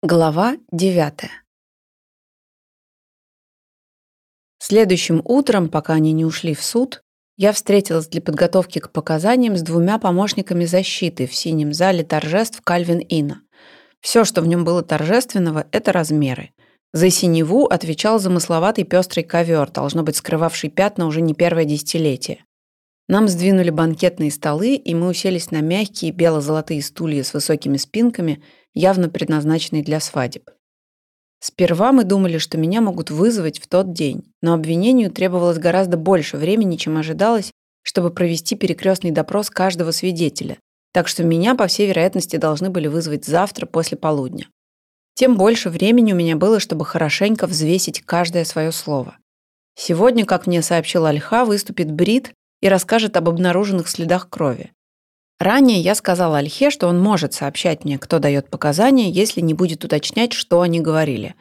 Глава 9 Следующим утром, пока они не ушли в суд, я встретилась для подготовки к показаниям с двумя помощниками защиты в синем зале торжеств Кальвин Инна. Все, что в нем было торжественного, это размеры. За синеву отвечал замысловатый пестрый ковер, должно быть скрывавший пятна уже не первое десятилетие. Нам сдвинули банкетные столы, и мы уселись на мягкие бело-золотые стулья с высокими спинками, явно предназначенные для свадеб. Сперва мы думали, что меня могут вызвать в тот день, но обвинению требовалось гораздо больше времени, чем ожидалось, чтобы провести перекрестный допрос каждого свидетеля, так что меня, по всей вероятности, должны были вызвать завтра после полудня. Тем больше времени у меня было, чтобы хорошенько взвесить каждое свое слово. Сегодня, как мне сообщил Альха, выступит Брит и расскажет об обнаруженных следах крови. Ранее я сказала Альхе, что он может сообщать мне, кто дает показания, если не будет уточнять, что они говорили.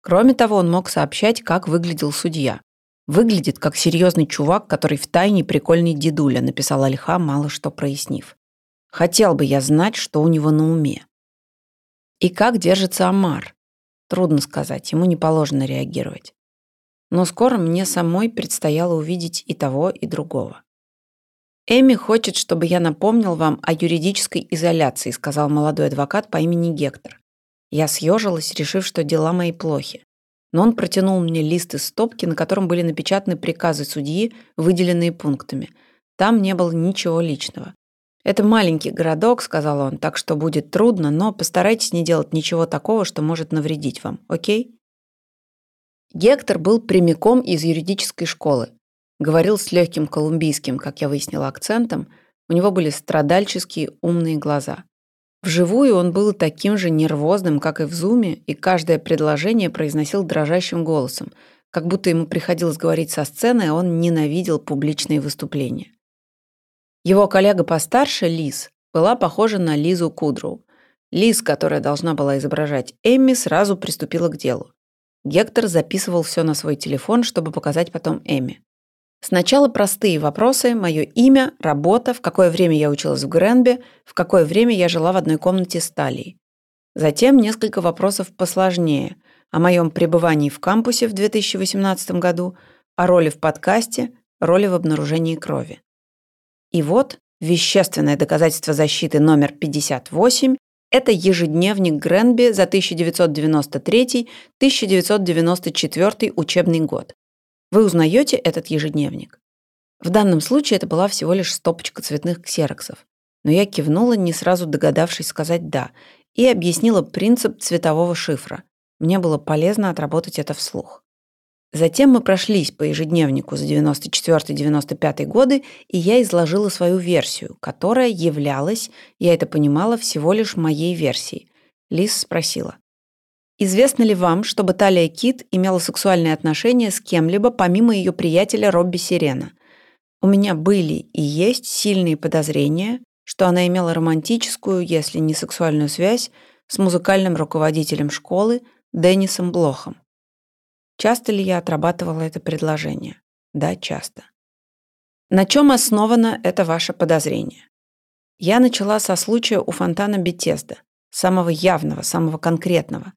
Кроме того, он мог сообщать, как выглядел судья. Выглядит как серьезный чувак, который в тайне прикольный дедуля, написал Альха, мало что прояснив. Хотел бы я знать, что у него на уме. И как держится Амар? Трудно сказать, ему не положено реагировать. Но скоро мне самой предстояло увидеть и того, и другого. «Эми хочет, чтобы я напомнил вам о юридической изоляции», сказал молодой адвокат по имени Гектор. Я съежилась, решив, что дела мои плохи. Но он протянул мне лист из стопки, на котором были напечатаны приказы судьи, выделенные пунктами. Там не было ничего личного. «Это маленький городок», — сказал он, «так что будет трудно, но постарайтесь не делать ничего такого, что может навредить вам, окей?» Гектор был прямиком из юридической школы. Говорил с легким колумбийским, как я выяснила, акцентом. У него были страдальческие умные глаза. Вживую он был таким же нервозным, как и в зуме, и каждое предложение произносил дрожащим голосом, как будто ему приходилось говорить со сцены, а он ненавидел публичные выступления. Его коллега постарше, Лиз, была похожа на Лизу Кудроу. Лиз, которая должна была изображать Эмми, сразу приступила к делу. Гектор записывал все на свой телефон, чтобы показать потом Эми. Сначала простые вопросы, мое имя, работа, в какое время я училась в Гренбе, в какое время я жила в одной комнате с Талией. Затем несколько вопросов посложнее о моем пребывании в кампусе в 2018 году, о роли в подкасте, роли в обнаружении крови. И вот вещественное доказательство защиты номер 58 это ежедневник Гренби за 1993-1994 учебный год. Вы узнаете этот ежедневник? В данном случае это была всего лишь стопочка цветных ксероксов. Но я кивнула, не сразу догадавшись сказать «да», и объяснила принцип цветового шифра. Мне было полезно отработать это вслух. Затем мы прошлись по ежедневнику за 94-95 годы, и я изложила свою версию, которая являлась, я это понимала, всего лишь моей версией. Лиз спросила. «Известно ли вам, чтобы Талия Кит имела сексуальные отношения с кем-либо, помимо ее приятеля Робби Сирена? У меня были и есть сильные подозрения, что она имела романтическую, если не сексуальную связь, с музыкальным руководителем школы Деннисом Блохом. Часто ли я отрабатывала это предложение? Да, часто. На чем основано это ваше подозрение? Я начала со случая у фонтана Бетезда, самого явного, самого конкретного.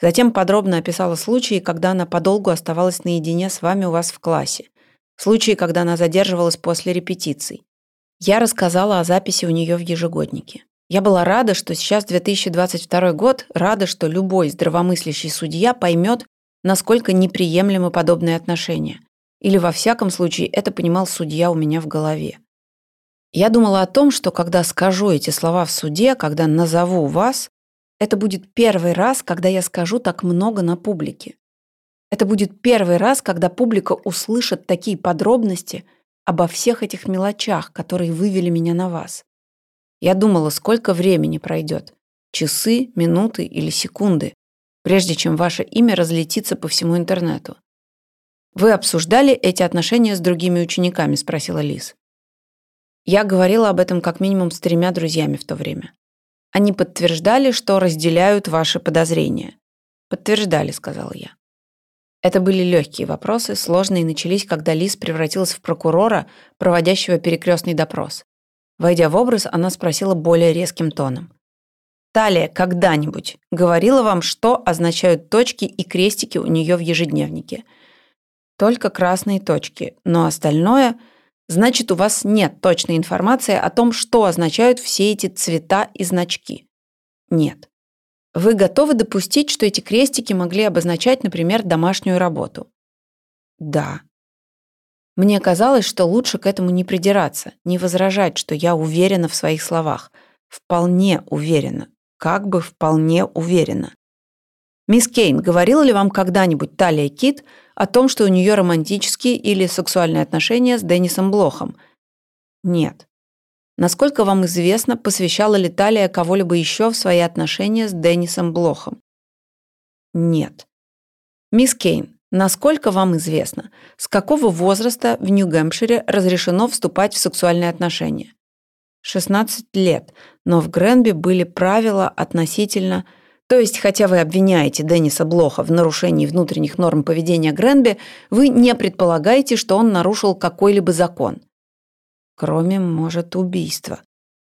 Затем подробно описала случаи, когда она подолгу оставалась наедине с вами у вас в классе. Случаи, когда она задерживалась после репетиций. Я рассказала о записи у нее в ежегоднике. Я была рада, что сейчас 2022 год, рада, что любой здравомыслящий судья поймет, насколько неприемлемы подобные отношения. Или во всяком случае это понимал судья у меня в голове. Я думала о том, что когда скажу эти слова в суде, когда назову вас, это будет первый раз, когда я скажу так много на публике. Это будет первый раз, когда публика услышит такие подробности обо всех этих мелочах, которые вывели меня на вас. Я думала, сколько времени пройдет. Часы, минуты или секунды, прежде чем ваше имя разлетится по всему интернету. «Вы обсуждали эти отношения с другими учениками?» – спросила Лиз. Я говорила об этом как минимум с тремя друзьями в то время. Они подтверждали, что разделяют ваши подозрения. «Подтверждали», – сказала я. Это были легкие вопросы, сложные начались, когда Лиз превратилась в прокурора, проводящего перекрестный допрос. Войдя в образ, она спросила более резким тоном. Талия когда-нибудь говорила вам, что означают точки и крестики у нее в ежедневнике? Только красные точки, но остальное – значит, у вас нет точной информации о том, что означают все эти цвета и значки. Нет. Вы готовы допустить, что эти крестики могли обозначать, например, домашнюю работу? Да. Мне казалось, что лучше к этому не придираться, не возражать, что я уверена в своих словах. Вполне уверена. Как бы вполне уверена. Мисс Кейн, говорила ли вам когда-нибудь Талия Кит о том, что у нее романтические или сексуальные отношения с Деннисом Блохом? Нет. Насколько вам известно, посвящала ли Талия кого-либо еще в свои отношения с Деннисом Блохом? Нет. Мисс Кейн, насколько вам известно, с какого возраста в Нью-Гэмпшире разрешено вступать в сексуальные отношения? 16 лет, но в Гренби были правила относительно то есть, хотя вы обвиняете Денниса Блоха в нарушении внутренних норм поведения Гренби, вы не предполагаете, что он нарушил какой-либо закон. Кроме, может, убийства.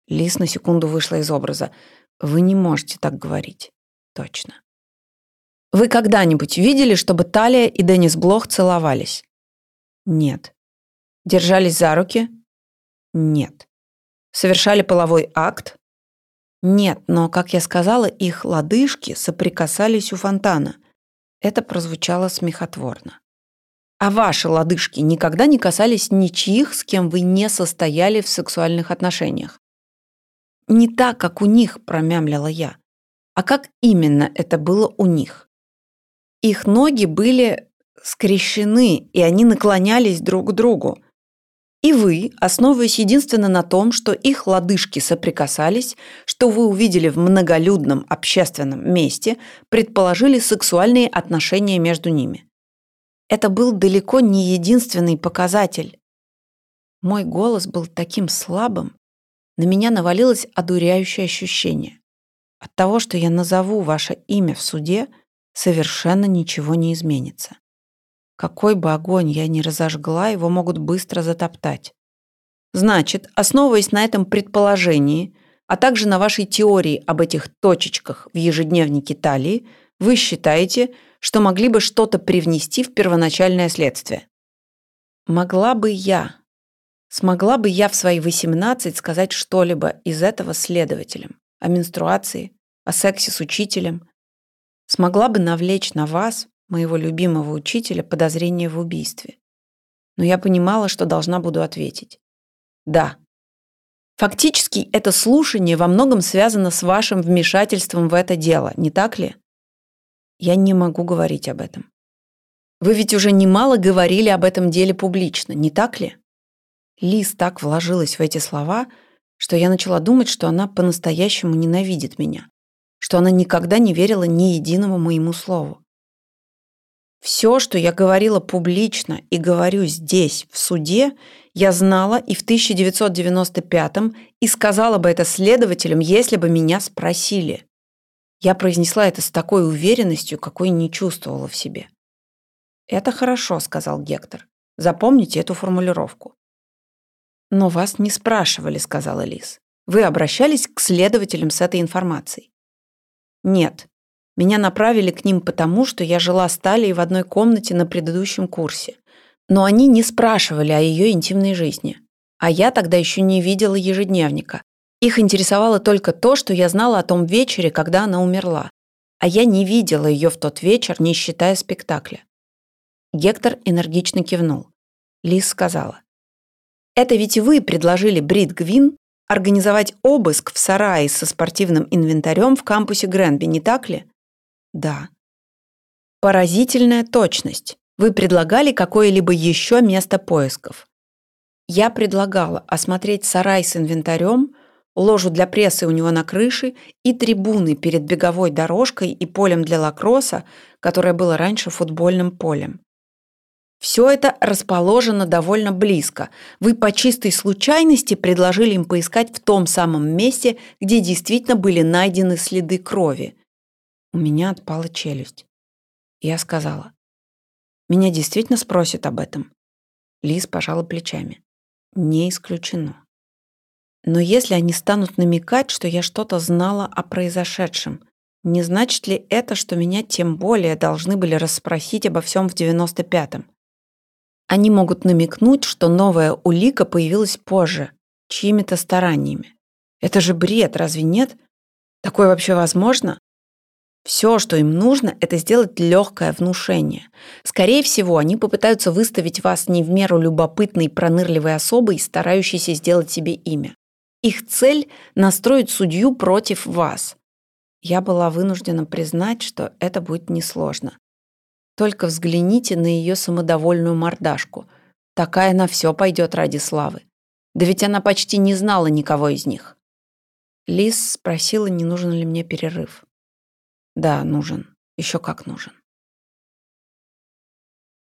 Лис на секунду вышла из образа. Вы не можете так говорить. Точно. Вы когда-нибудь видели, чтобы Талия и Деннис Блох целовались? Нет. Держались за руки? Нет. Совершали половой акт? Нет, но, как я сказала, их лодыжки соприкасались у фонтана. Это прозвучало смехотворно. А ваши лодыжки никогда не касались ничьих, с кем вы не состояли в сексуальных отношениях? Не так, как у них, промямлила я. А как именно это было у них? Их ноги были скрещены, и они наклонялись друг к другу. И вы, основываясь единственно на том, что их лодыжки соприкасались, что вы увидели в многолюдном общественном месте, предположили сексуальные отношения между ними. Это был далеко не единственный показатель. Мой голос был таким слабым, на меня навалилось одуряющее ощущение. От того, что я назову ваше имя в суде, совершенно ничего не изменится. Какой бы огонь я ни разожгла, его могут быстро затоптать. Значит, основываясь на этом предположении, а также на вашей теории об этих точечках в ежедневнике талии, вы считаете, что могли бы что-то привнести в первоначальное следствие. Могла бы я, смогла бы я в свои 18 сказать что-либо из этого следователям, о менструации, о сексе с учителем, смогла бы навлечь на вас, моего любимого учителя подозрение в убийстве. Но я понимала, что должна буду ответить. Да. Фактически это слушание во многом связано с вашим вмешательством в это дело, не так ли? Я не могу говорить об этом. Вы ведь уже немало говорили об этом деле публично, не так ли? Лиз так вложилась в эти слова, что я начала думать, что она по-настоящему ненавидит меня, что она никогда не верила ни единому моему слову. Все, что я говорила публично и говорю здесь, в суде, я знала и в 1995-м и сказала бы это следователям, если бы меня спросили. Я произнесла это с такой уверенностью, какой не чувствовала в себе. «Это хорошо», — сказал Гектор. «Запомните эту формулировку». «Но вас не спрашивали», — сказала Лиз. «Вы обращались к следователям с этой информацией?» «Нет, меня направили к ним потому, что я жила с Талией в одной комнате на предыдущем курсе. Но они не спрашивали о ее интимной жизни. А я тогда еще не видела ежедневника. Их интересовало только то, что я знала о том вечере, когда она умерла. А я не видела ее в тот вечер, не считая спектакля. Гектор энергично кивнул. Лиз сказала. «Это ведь вы предложили Брит Гвин организовать обыск в сарае со спортивным инвентарем в кампусе Гренби, не так ли? Да. Поразительная точность. Вы предлагали какое-либо еще место поисков? Я предлагала осмотреть сарай с инвентарем, ложу для прессы у него на крыше и трибуны перед беговой дорожкой и полем для лакросса, которое было раньше футбольным полем. Все это расположено довольно близко. Вы по чистой случайности предложили им поискать в том самом месте, где действительно были найдены следы крови. У меня отпала челюсть. Я сказала. Меня действительно спросят об этом. Лиз пожала плечами. Не исключено. Но если они станут намекать, что я что-то знала о произошедшем, не значит ли это, что меня тем более должны были расспросить обо всем в 95-м? Они могут намекнуть, что новая улика появилась позже, чьими-то стараниями. Это же бред, разве нет? Такое вообще возможно? Все, что им нужно, это сделать легкое внушение. Скорее всего, они попытаются выставить вас не в меру любопытной, пронырливой особой, старающейся сделать себе имя. Их цель – настроить судью против вас. Я была вынуждена признать, что это будет несложно. Только взгляните на ее самодовольную мордашку. Такая на все пойдет ради славы. Да ведь она почти не знала никого из них. Лис спросила, не нужен ли мне перерыв. Да, нужен. Еще как нужен.